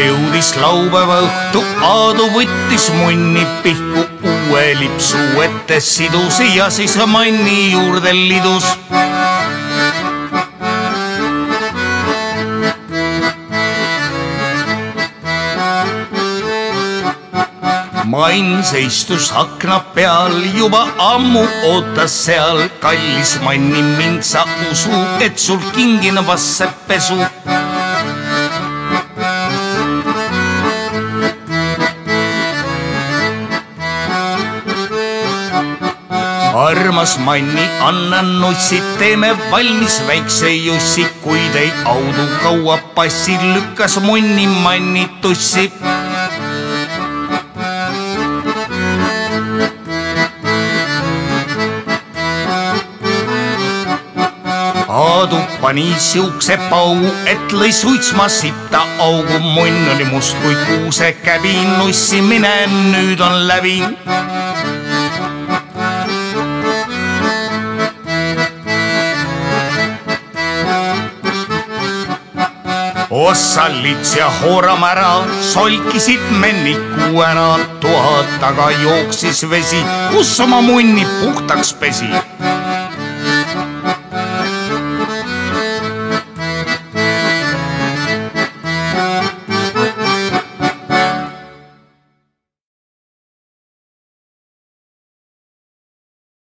jõudis laupäeva õhtu, Aadu võttis munni pihku, uue lipsu ette sidus ja siis manni juurde lidus. Mann seistus akna peal, juba ammu ootas seal, kallis Manni mind sa usu, et sul kingin vassepesu armas Manni, anna nussid, teeme valmis väikse jussi, kui teid audu kaua passi, lükkas munni Manni tussi. Aadu pani siukse paugu, et lõi suitsma sitta augu, munn oli must kui kuusekäbi, nussimine nüüd on läbi Ossallits ja Hooramära solkisid menniku ära, toa taga jooksis vesi, kus oma munni puhtaks pesi